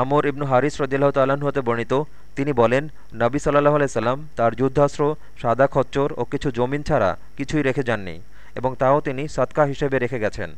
আমর ইবনু হারিস রদিল্লাহ তাল্লাহ্ন হতে বর্ণিত, তিনি বলেন, নাবী সাল্লাহ আলাইসাল্লাম তার যুদ্ধাস্ত্র, সাদা খচ্চর ও কিছু জমিন ছাড়া কিছুই রেখে যাননি এবং তাও তিনি সৎকা হিসেবে রেখে গেছেন।